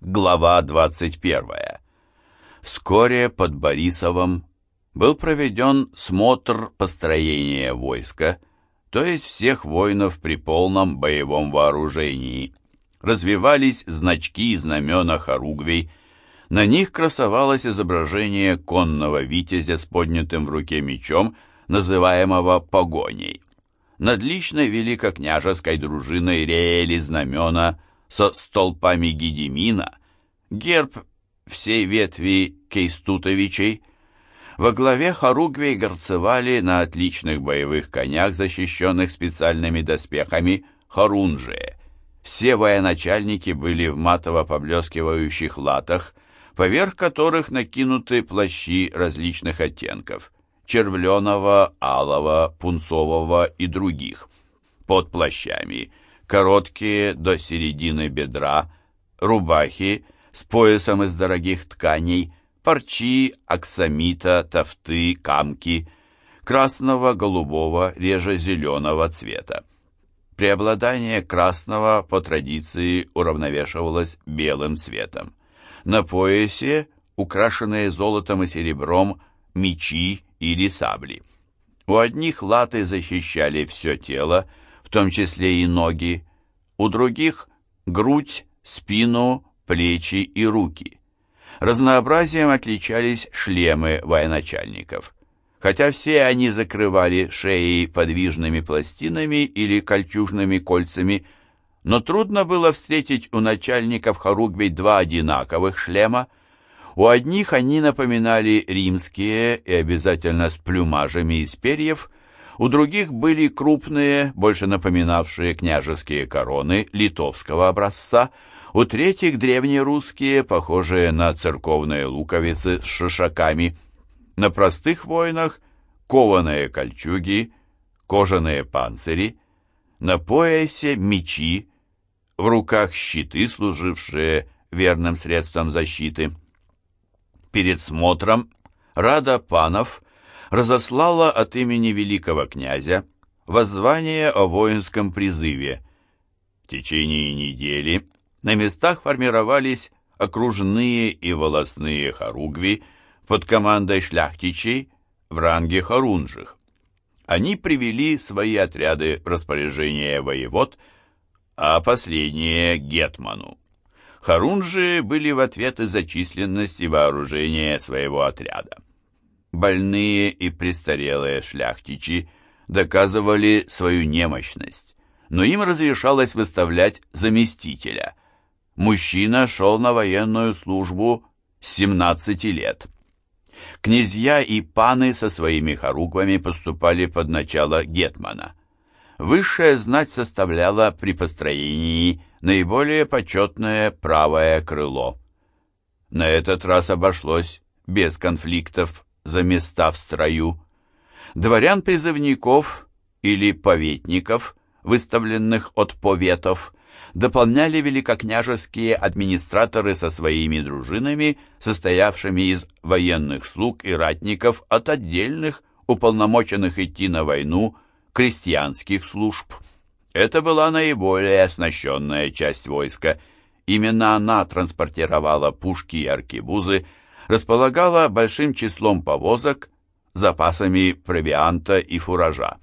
Глава 21. Вскоре под Борисовым был проведен смотр построения войска, то есть всех воинов при полном боевом вооружении. Развивались значки и знамена хоругвей, на них красовалось изображение конного витязя с поднятым в руке мечом, называемого погоней. Над личной великокняжеской дружиной реяли знамена со столпами Гедемина, герб всей ветви Кейстутовичей. Во главе хоругвей горцевали на отличных боевых конях, защищенных специальными доспехами, хорунжие. Все военачальники были в матово-поблескивающих латах, поверх которых накинуты плащи различных оттенков – червленого, алого, пунцового и других. Под плащами короткие до середины бедра, рубахи с поясом из дорогих тканей, парчи, аксамита, тофты, камки, красного, голубого, реже зеленого цвета. Преобладание красного по традиции уравновешивалось белым цветом. На поясе украшенные золотом и серебром мечи или сабли. У одних латы защищали все тело, в том числе и ноги, у других – грудь, спину, плечи и руки. Разнообразием отличались шлемы военачальников. Хотя все они закрывали шеи подвижными пластинами или кольчужными кольцами – но трудно было встретить у начальников хоругвей два одинаковых шлема. У одних они напоминали римские и обязательно с плюмажами из перьев, у других были крупные, больше напоминавшие княжеские короны литовского образца, у третьих древнерусские, похожие на церковные луковицы с шишаками. На простых воинах кованые кольчуги, кожаные панцири, на поясе мечи, в руках щиты, служившие верным средством защиты. Перед смотром Рада Панов разослала от имени великого князя воззвание о воинском призыве. В течение недели на местах формировались окружные и волосные хоругви под командой шляхтичей в ранге хорунжих. Они привели свои отряды в распоряжение воевод – а последнее — Гетману. Харунжи были в ответ за численность и вооружение своего отряда. Больные и престарелые шляхтичи доказывали свою немощность, но им разрешалось выставлять заместителя. Мужчина шел на военную службу с 17 лет. Князья и паны со своими хоругвами поступали под начало Гетмана высшая знать составляла при построении наиболее почетное правое крыло. На этот раз обошлось без конфликтов за места в строю. Дворян-призывников или поветников, выставленных от поветов, дополняли великокняжеские администраторы со своими дружинами, состоявшими из военных слуг и ратников от отдельных, уполномоченных идти на войну, крестьянских служб. Это была наиболее оснащенная часть войска. Именно она транспортировала пушки и аркебузы, располагала большим числом повозок, запасами провианта и фуража.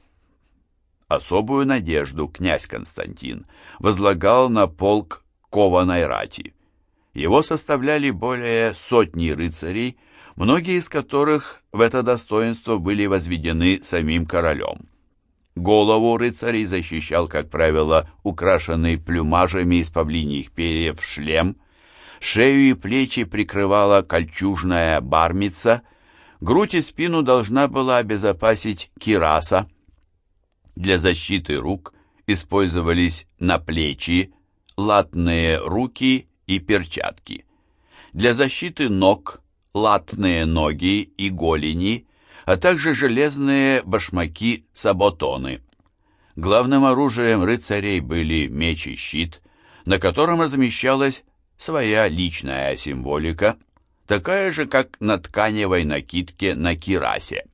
Особую надежду князь Константин возлагал на полк кованой рати. Его составляли более сотни рыцарей, многие из которых в это достоинство были возведены самим королем. Голову рыцарей защищал, как правило, украшенный плюмажами из павлиньих перьев шлем, шею и плечи прикрывала кольчужная бармица, грудь и спину должна была обезопасить кираса. Для защиты рук использовались наплечи, латные руки и перчатки. Для защиты ног латные ноги и голени – а также железные башмаки-саботоны. Главным оружием рыцарей были меч и щит, на котором размещалась своя личная символика, такая же, как на тканевой накидке на кирасе.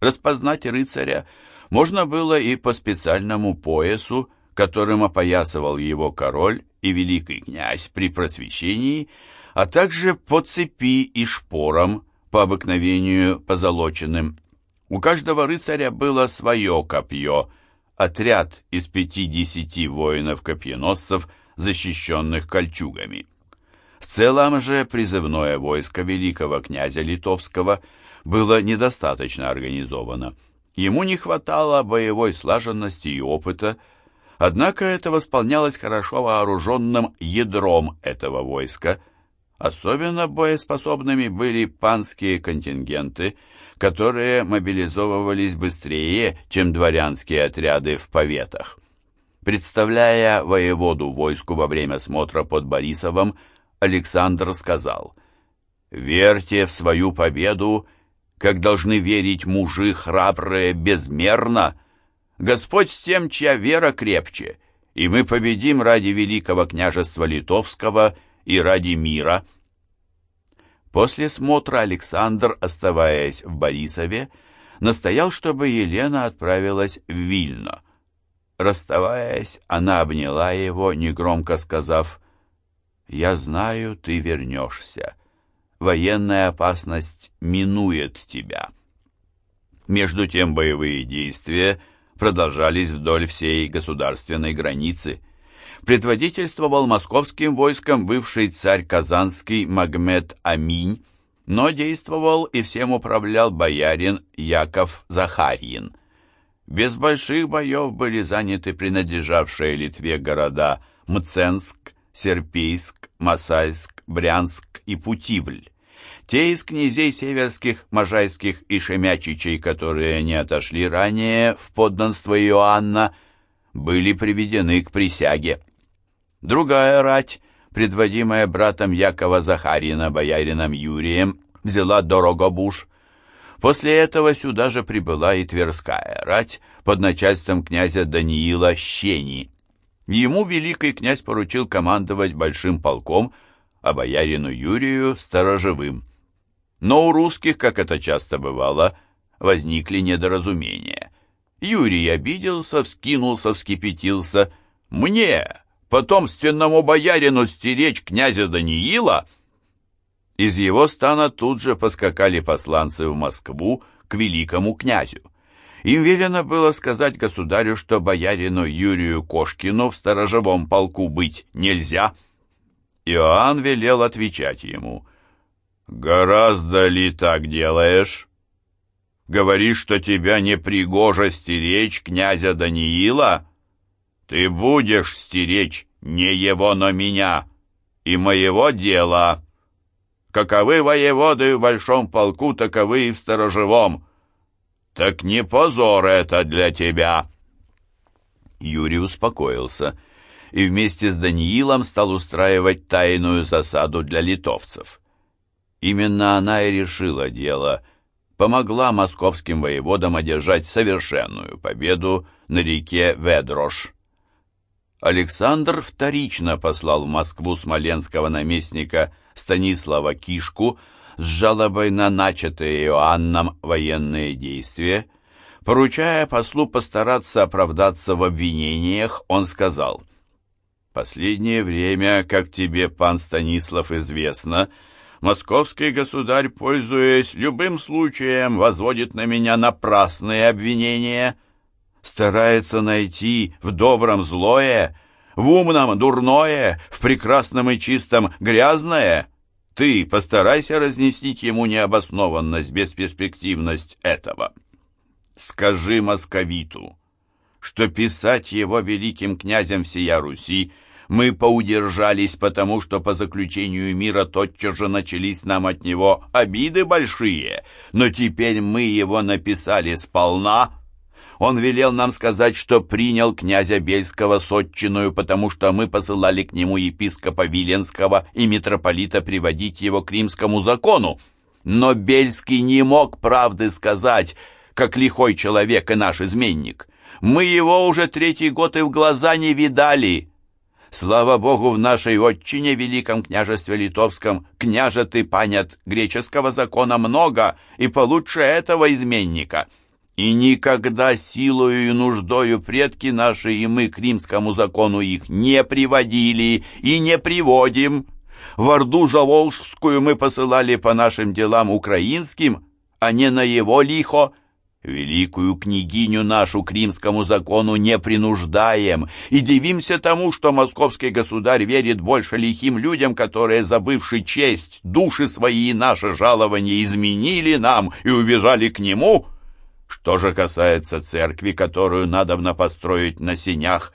Распознать рыцаря можно было и по специальному поясу, которым опоясывал его король и великий князь при просвещении, а также по цепи и шпорам, по обыкновению позолоченным. У каждого рыцаря было свое копье, отряд из пяти-десяти воинов-копьеносцев, защищенных кольчугами. В целом же призывное войско великого князя Литовского было недостаточно организовано. Ему не хватало боевой слаженности и опыта, однако это восполнялось хорошо вооруженным ядром этого войска. Особенно боеспособными были панские контингенты, которые мобилизовывались быстрее, чем дворянские отряды в поветах. Представляя воеводу войску во время смотра под Борисовым, Александр сказал, «Верьте в свою победу, как должны верить мужи храбрые безмерно. Господь с тем, чья вера крепче, и мы победим ради великого княжества Литовского и ради мира». После смотра Александр, оставаясь в Борисове, настоял, чтобы Елена отправилась в Вильно. Расставаясь, она обняла его, негромко сказав, «Я знаю, ты вернешься. Военная опасность минует тебя». Между тем боевые действия продолжались вдоль всей государственной границы. Предводительствовал московским войском бывший царь Казанский Магмед Аминь, но действовал и всем управлял боярин Яков Захарьин. Без больших боев были заняты принадлежавшие Литве города Мценск, Серпейск, Масальск, Брянск и Путивль. Те из князей северских, можайских и шемячичей, которые не отошли ранее в подданство Иоанна, были приведены к присяге. Другая рать, предводимая братом Якова Захарина, боярином Юрием, взяла Дорогобуш. После этого сюда же прибыла и Тверская рать под начальством князя Даниила Щени. Ему великий князь поручил командовать большим полком, а боярину Юрию – сторожевым. Но у русских, как это часто бывало, возникли недоразумения. Юрий обиделся, вскинулся, вскипятился. «Мне, потомственному боярину, стеречь князя Даниила?» Из его стана тут же поскакали посланцы в Москву к великому князю. Им велено было сказать государю, что боярину Юрию Кошкину в сторожевом полку быть нельзя. Иоанн велел отвечать ему, «Гораздо ли так делаешь? Говоришь, что тебя не пригоже стеречь князя Даниила? Ты будешь стеречь не его, но меня и моего дела». Каковы воеводы в большом полку, таковы и в сторожевом. Так не позор это для тебя!» Юрий успокоился и вместе с Даниилом стал устраивать тайную засаду для литовцев. Именно она и решила дело, помогла московским воеводам одержать совершенную победу на реке Ведрош. Александр вторично послал в Москву смоленского наместника Станислава Кишку с жалобой на начатые Иоанном военные действия. Поручая послу постараться оправдаться в обвинениях, он сказал, «Последнее время, как тебе, пан Станислав, известно, московский государь, пользуясь любым случаем, возводит на меня напрасные обвинения, старается найти в добром злое, в умном дурное, в прекрасном и чистом грязное. Ты постарайся разнести ему необоснованность, бесперспективность этого. Скажи московиту, что писать его великим князем всея Руси мы поудержались, потому что по заключению мира тотчас же начались нам от него обиды большие, но теперь мы его написали сполна, он велел нам сказать, что принял князя Бельского сотчиную, потому что мы посылали к нему епископа Виленского и митрополита приводить его к римскому закону. Но Бельский не мог правды сказать, как лихой человек и наш изменник. Мы его уже третий год и в глаза не видали. Слава Богу, в нашей отчине, Великом княжестве Литовском, княжеты панят греческого закона много, и получше этого изменника». И никогда силою и нуждою предки наши и мы к римскому закону их не приводили и не приводим. В Орду Заволжскую мы посылали по нашим делам украинским, а не на его лихо. Великую княгиню нашу к римскому закону не принуждаем и дивимся тому, что московский государь верит больше лихим людям, которые, забывши честь, души свои и наше жалование изменили нам и убежали к нему. Что же касается церкви, которую надобно построить на сенях,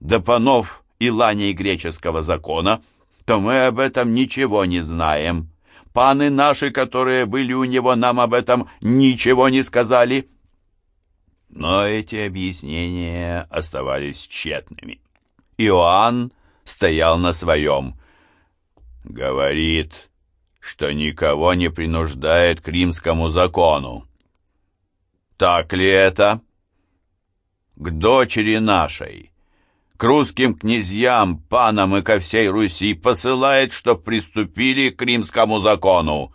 до панов и ланей греческого закона, то мы об этом ничего не знаем. Паны наши, которые были у него, нам об этом ничего не сказали. Но эти объяснения оставались тщетными. Иоанн стоял на своем. Говорит, что никого не принуждает к римскому закону. Так ли это? К дочери нашей, к русским князьям, панам и ко всей Руси посылает, чтоб приступили к римскому закону.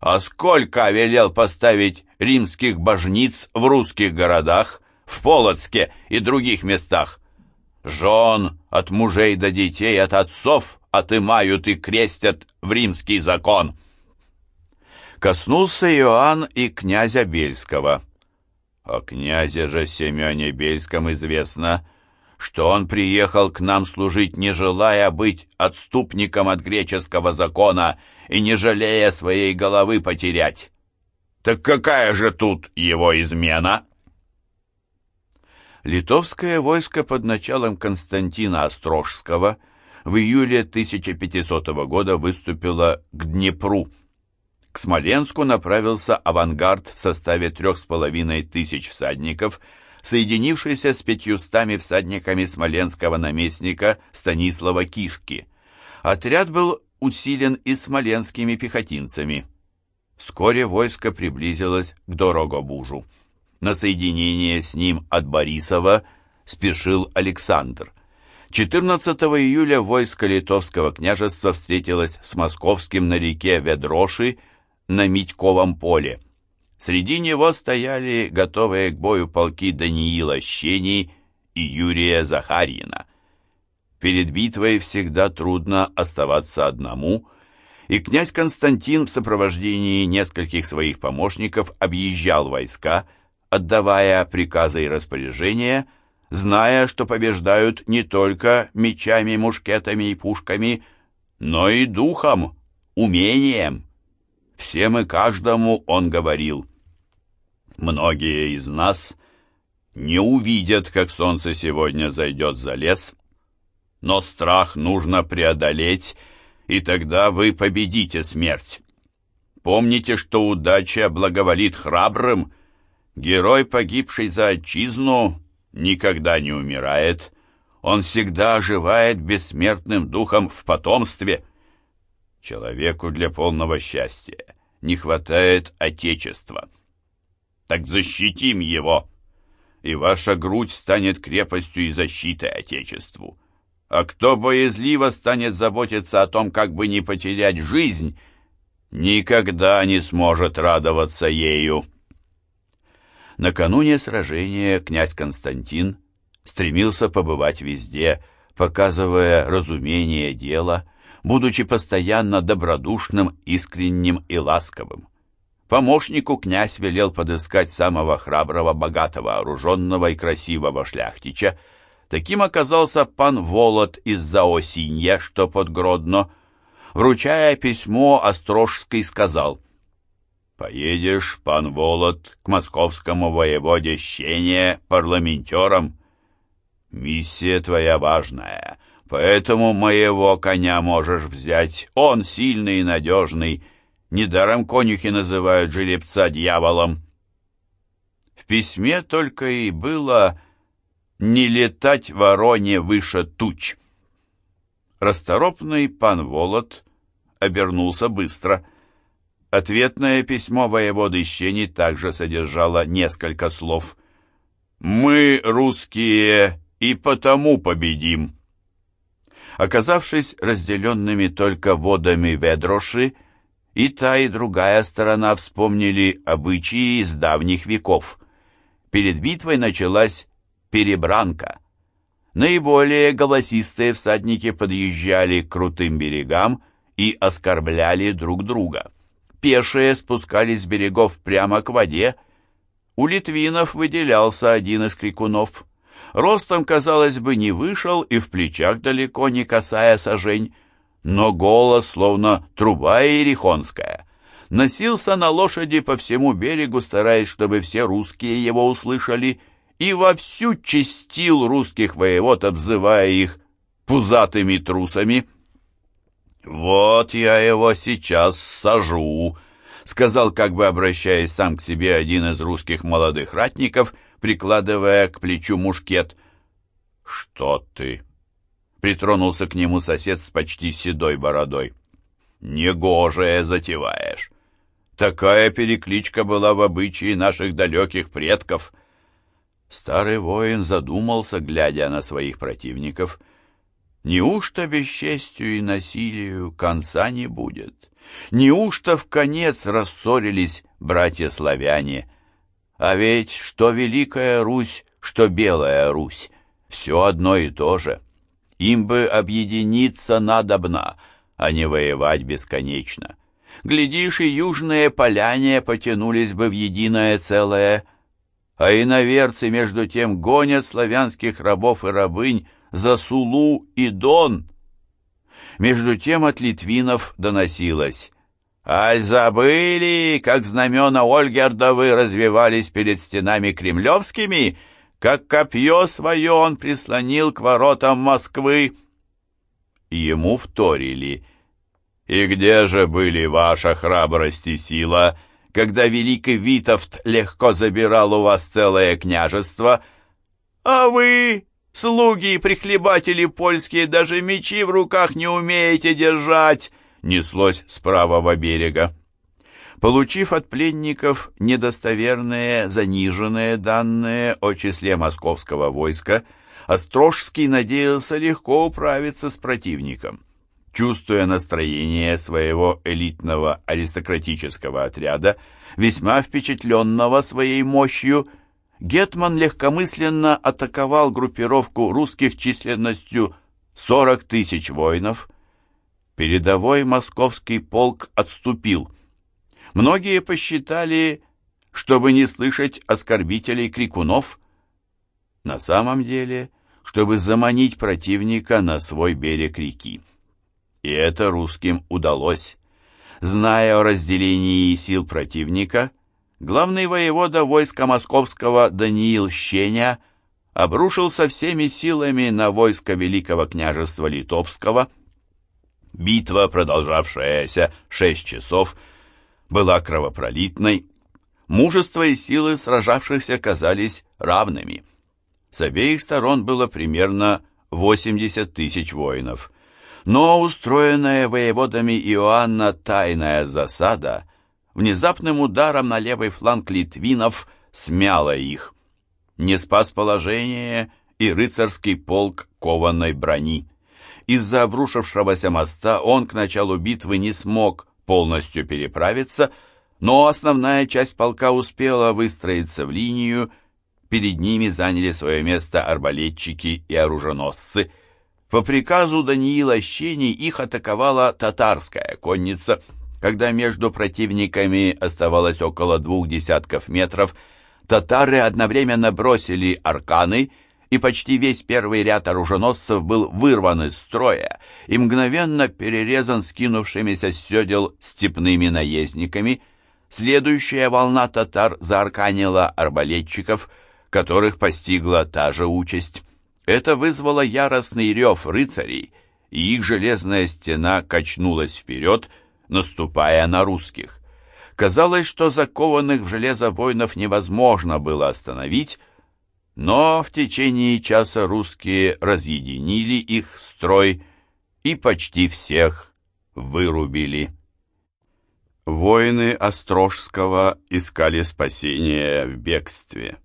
А сколько велел поставить римских божниц в русских городах, в Полоцке и других местах? Жен от мужей до детей, от отцов отымают и крестят в римский закон. Коснулся Иоанн и князя Бельского. О князе же Семене Бельском известно – что он приехал к нам служить, не желая быть отступником от греческого закона и не жалея своей головы потерять. Так какая же тут его измена? Литовское войско под началом Константина Острожского в июле 1500 года выступило к Днепру. К Смоленску направился авангард в составе трех с половиной тысяч всадников – соединившийся с пятьюстами всадниками смоленского наместника Станислава Кишки. Отряд был усилен и смоленскими пехотинцами. Вскоре войско приблизилось к Дорогобужу. На соединение с ним от Борисова спешил Александр. 14 июля войско Литовского княжества встретилось с московским на реке Ведроши на Митьковом поле. Среди него стояли готовые к бою полки Даниила Щени и Юрия Захарьина. Перед битвой всегда трудно оставаться одному, и князь Константин в сопровождении нескольких своих помощников объезжал войска, отдавая приказы и распоряжения, зная, что побеждают не только мечами, мушкетами и пушками, но и духом, умением. Всем и каждому он говорил. Многие из нас не увидят, как солнце сегодня зайдет за лес, но страх нужно преодолеть, и тогда вы победите смерть. Помните, что удача благоволит храбрым. Герой, погибший за отчизну, никогда не умирает. Он всегда оживает бессмертным духом в потомстве. Человеку для полного счастья не хватает отечества. Так защитим его, и ваша грудь станет крепостью и защитой Отечеству. А кто боязливо станет заботиться о том, как бы не потерять жизнь, никогда не сможет радоваться ею. Накануне сражения князь Константин стремился побывать везде, показывая разумение дела, будучи постоянно добродушным, искренним и ласковым. Помощнику князь велел подыскать самого храброго, богатого, вооруженного и красивого шляхтича. Таким оказался пан Волод из Заосинья, что под Гродно. Вручая письмо, Острожский сказал, «Поедешь, пан Волод, к московскому воеводе Щене парламентером. Миссия твоя важная, поэтому моего коня можешь взять. Он сильный и надежный, Недаром конюхи называют жеребца дьяволом. В письме только и было «не летать вороне выше туч». Расторопный пан Волод обернулся быстро. Ответное письмо воеводы Щени также содержало несколько слов. «Мы, русские, и потому победим». Оказавшись разделенными только водами Ведроши, и та, и другая сторона вспомнили обычаи из давних веков. Перед битвой началась перебранка. Наиболее голосистые всадники подъезжали к крутым берегам и оскорбляли друг друга. Пешие спускались с берегов прямо к воде. У литвинов выделялся один из крикунов. Ростом, казалось бы, не вышел и в плечах далеко не касая сажень, но голос, словно труба иерихонская, носился на лошади по всему берегу, стараясь, чтобы все русские его услышали, и вовсю чистил русских воевод, обзывая их пузатыми трусами. «Вот я его сейчас сажу», — сказал, как бы обращаясь сам к себе один из русских молодых ратников, прикладывая к плечу мушкет. «Что ты?» — притронулся к нему сосед с почти седой бородой. «Негожее затеваешь. Такая перекличка была в обычае наших далеких предков». Старый воин задумался, глядя на своих противников. Неужто бесчестью и насилию конца не будет? Неужто в конец рассорились братья-славяне? А ведь что Великая Русь, что Белая Русь, все одно и то же. Им бы объединиться надобно, а не воевать бесконечно. Глядишь, и южные поляне потянулись бы в единое целое – а иноверцы между тем гонят славянских рабов и рабынь за Сулу и Дон. Между тем от литвинов доносилось «Аль забыли, как знамена Ольгердовы развивались перед стенами кремлевскими, как копье свое он прислонил к воротам Москвы?» Ему вторили «И где же были ваша храбрость и сила?» когда великий Витовт легко забирал у вас целое княжество, а вы, слуги и прихлебатели польские, даже мечи в руках не умеете держать!» Неслось с правого берега. Получив от пленников недостоверные, заниженные данные о числе московского войска, Острожский надеялся легко управиться с противником. Чувствуя настроение своего элитного аристократического отряда, весьма впечатленного своей мощью, Гетман легкомысленно атаковал группировку русских численностью 40 тысяч воинов. Передовой московский полк отступил. Многие посчитали, чтобы не слышать оскорбителей крикунов. На самом деле, чтобы заманить противника на свой берег реки. И это русским удалось. Зная о разделении сил противника, главный воевода войска московского Даниил Щеня обрушился всеми силами на войско Великого княжества Литовского. Битва, продолжавшаяся шесть часов, была кровопролитной. Мужество и силы сражавшихся казались равными. С обеих сторон было примерно 80 тысяч воинов – но устроенная воеводами Иоанна тайная засада внезапным ударом на левый фланг литвинов смяла их. Не спас положение и рыцарский полк кованой брони. Из-за обрушившегося моста он к началу битвы не смог полностью переправиться, но основная часть полка успела выстроиться в линию, перед ними заняли свое место арбалетчики и оруженосцы – по приказу Даниила Щени их атаковала татарская конница. Когда между противниками оставалось около двух десятков метров, татары одновременно бросили арканы, и почти весь первый ряд оруженосцев был вырван из строя и мгновенно перерезан скинувшимися с седел степными наездниками. Следующая волна татар заарканила арбалетчиков, которых постигла та же участь. Это вызвало яростный рев рыцарей, и их железная стена качнулась вперед, наступая на русских. Казалось, что закованных в железо воинов невозможно было остановить, но в течение часа русские разъединили их строй и почти всех вырубили. Воины Острожского искали спасения в бегстве.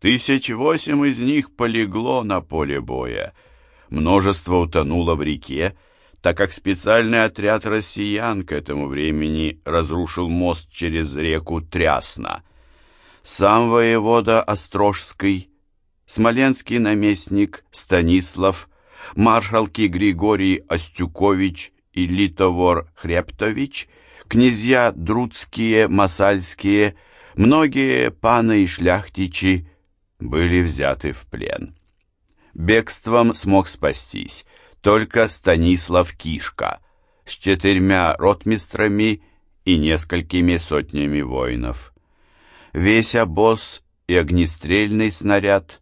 Тысяч восемь из них полегло на поле боя. Множество утонуло в реке, так как специальный отряд россиян к этому времени разрушил мост через реку Трясна. Сам воевода Острожский, смоленский наместник Станислав, маршалки Григорий Остюкович и Литовор Хрептович, князья Друцкие, Масальские, многие паны и шляхтичи были взяты в плен. Бегством смог спастись только Станислав Кишка с четырьмя ротмистрами и несколькими сотнями воинов. Весь обоз и огнестрельный снаряд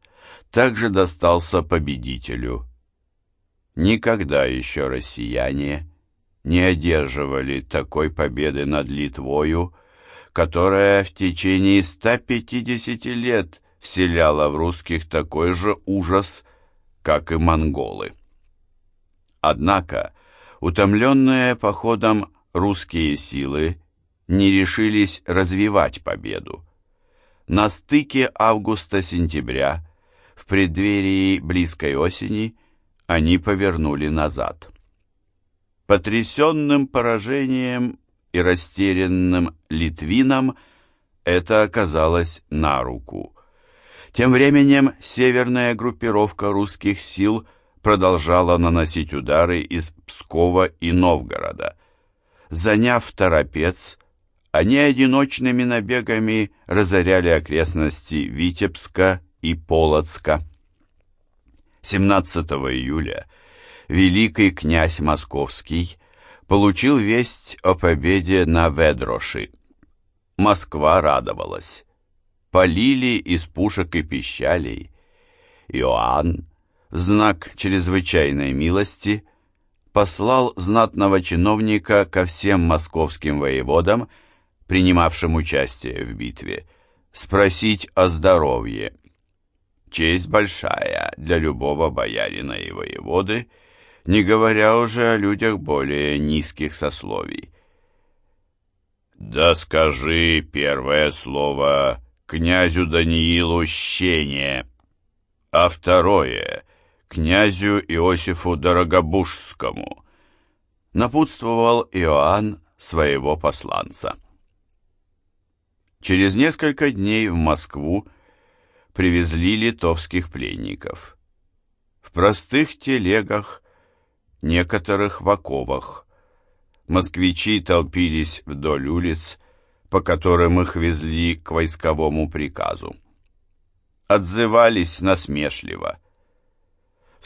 также достался победителю. Никогда еще россияне не одерживали такой победы над Литвою, которая в течение 150 лет вселяла в русских такой же ужас, как и монголы. Однако, утомленные походом русские силы не решились развивать победу. На стыке августа-сентября, в преддверии близкой осени, они повернули назад. Потрясенным поражением и растерянным литвинам это оказалось на руку. Тем временем северная группировка русских сил продолжала наносить удары из Пскова и Новгорода. Заняв Торопец, они одиночными набегами разоряли окрестности Витебска и Полоцка. 17 июля великий князь Московский получил весть о победе на Ведроши. Москва радовалась. Полили из пушек и пищалей. Иоанн, знак чрезвычайной милости, послал знатного чиновника ко всем московским воеводам, принимавшим участие в битве, спросить о здоровье. Честь большая для любого боярина и воеводы, не говоря уже о людях более низких сословий. «Да скажи первое слово князю Даниилу щение, а второе князю Иосифу Дорогобужскому, напутствовал Иоанн своего посланца. Через несколько дней в Москву привезли литовских пленников. В простых телегах, некоторых в оковах. Москвичи толпились вдоль улиц, по которым их везли к войсковому приказу. Отзывались насмешливо –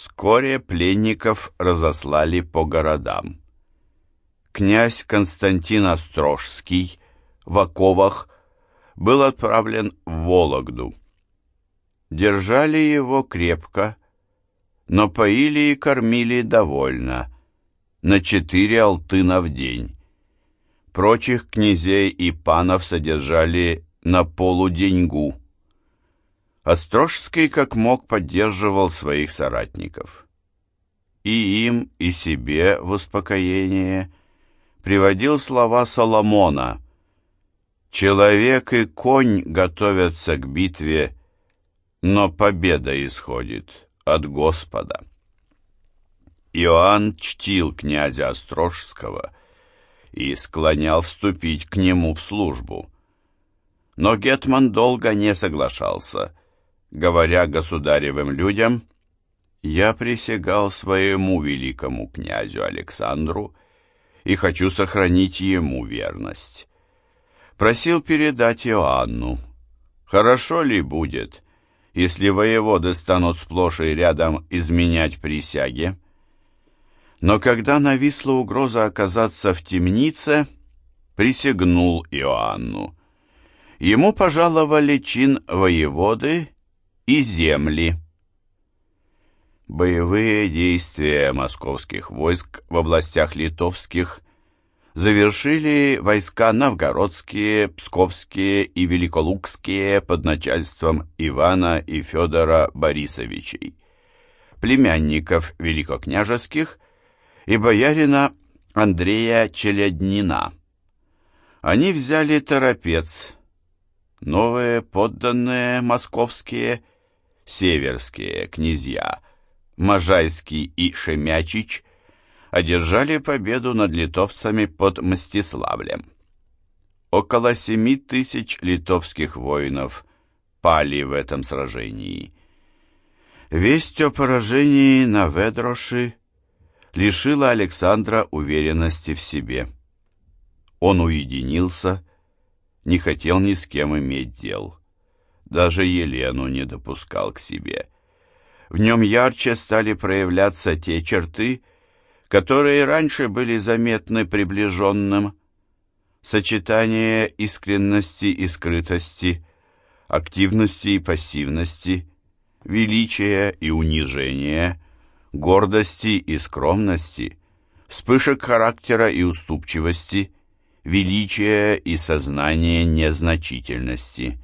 Вскоре пленников разослали по городам. Князь Константин Острожский в оковах был отправлен в Вологду. Держали его крепко, но поили и кормили довольно, на четыре алтына в день. Прочих князей и панов содержали на полуденьгу. Острожский как мог поддерживал своих соратников. И им, и себе в успокоение приводил слова Соломона «Человек и конь готовятся к битве, но победа исходит от Господа». Иоанн чтил князя Острожского и склонял вступить к нему в службу. Но Гетман долго не соглашался – говоря государевым людям, «Я присягал своему великому князю Александру и хочу сохранить ему верность». Просил передать Иоанну, «Хорошо ли будет, если воеводы станут сплошь и рядом изменять присяге?» Но когда нависла угроза оказаться в темнице, присягнул Иоанну. Ему пожаловали чин воеводы и земли. Боевые действия московских войск в областях литовских завершили войска новгородские, псковские и великолукские под начальством Ивана и Федора Борисовичей, племянников великокняжеских и боярина Андрея Челяднина. Они взяли Торопец, новые подданные московские северские князья Можайский и Шемячич одержали победу над литовцами под Мстиславлем. Около семи тысяч литовских воинов пали в этом сражении. Весть о поражении на Ведроши лишила Александра уверенности в себе. Он уединился, не хотел ни с кем иметь дел. Даже Елену не допускал к себе. В нем ярче стали проявляться те черты, которые раньше были заметны приближенным. Сочетание искренности и скрытости, активности и пассивности, величия и унижения, гордости и скромности, вспышек характера и уступчивости, величия и сознания незначительности.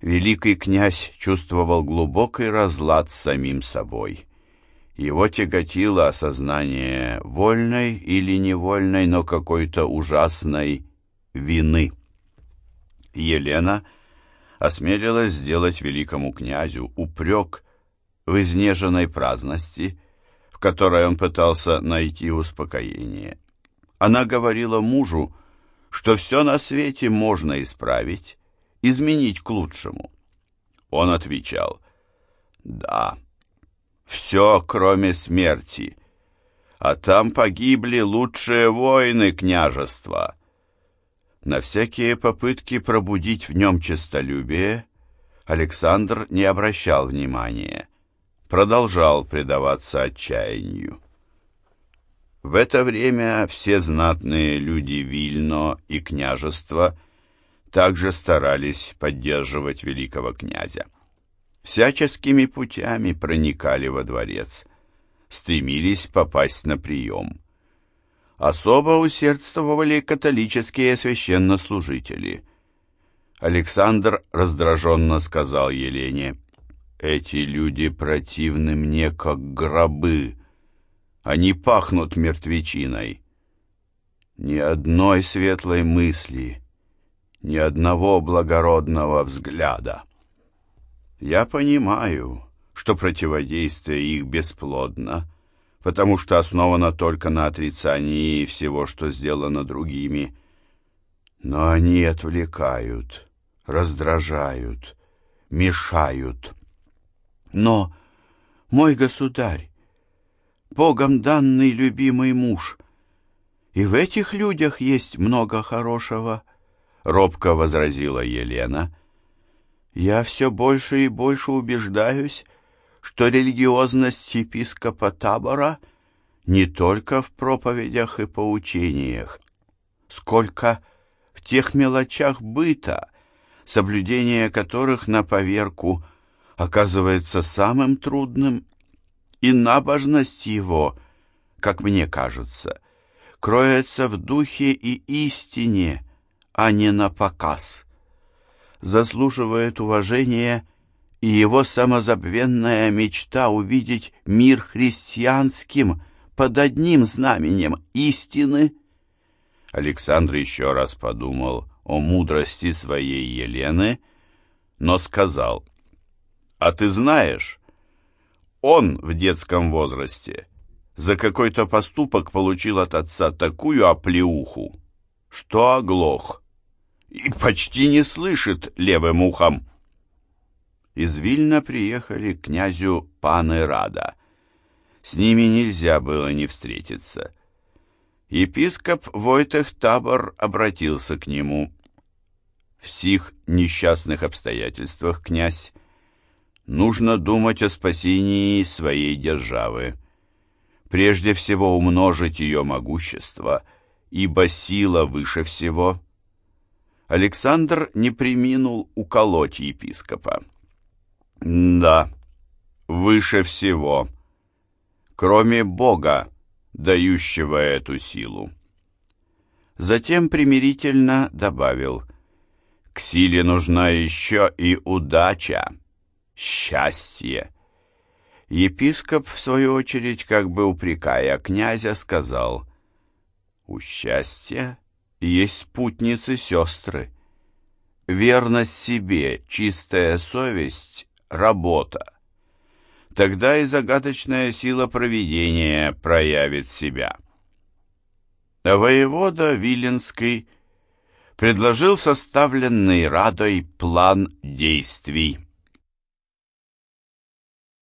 Великий князь чувствовал глубокий разлад с самим собой. Его тяготило осознание вольной или невольной, но какой-то ужасной вины. Елена осмелилась сделать великому князю упрек в изнеженной праздности, в которой он пытался найти успокоение. Она говорила мужу, что все на свете можно исправить, изменить к лучшему. Он отвечал, «Да, все, кроме смерти, а там погибли лучшие воины княжества». На всякие попытки пробудить в нем честолюбие Александр не обращал внимания, продолжал предаваться отчаянию. В это время все знатные люди Вильно и княжества также старались поддерживать великого князя. Всяческими путями проникали во дворец, стремились попасть на прием. Особо усердствовали католические священнослужители. Александр раздраженно сказал Елене, «Эти люди противны мне, как гробы, они пахнут мертвечиной. Ни одной светлой мысли, ни одного благородного взгляда. Я понимаю, что противодействие их бесплодно, потому что основано только на отрицании всего, что сделано другими. Но они отвлекают, раздражают, мешают. Но, мой государь, Богом данный любимый муж. И в этих людях есть много хорошего, — робко возразила Елена. Я все больше и больше убеждаюсь, что религиозность епископа Табора не только в проповедях и поучениях, сколько в тех мелочах быта, соблюдение которых на поверку оказывается самым трудным и набожность его, как мне кажется, кроется в духе и истине, а не на показ. Заслуживает уважения и его самозабвенная мечта увидеть мир христианским под одним знаменем истины. Александр еще раз подумал о мудрости своей Елены, но сказал, «А ты знаешь, он в детском возрасте за какой-то поступок получил от отца такую оплеуху, что оглох и почти не слышит левым ухом. Из Вильна приехали к князю паны Рада. С ними нельзя было не встретиться. Епископ Войтех Табор обратился к нему. В сих несчастных обстоятельствах князь нужно думать о спасении своей державы. Прежде всего умножить ее могущество, ибо сила выше всего. Александр не приминул уколоть епископа. Да, выше всего, кроме Бога, дающего эту силу. Затем примирительно добавил, к силе нужна еще и удача счастье. Епископ, в свою очередь, как бы упрекая князя, сказал, «У счастья есть спутницы-сестры. Верность себе, чистая совесть — работа. тогда и загадочная сила провидения проявит себя. Воевода Виленский предложил составленный Радой план действий.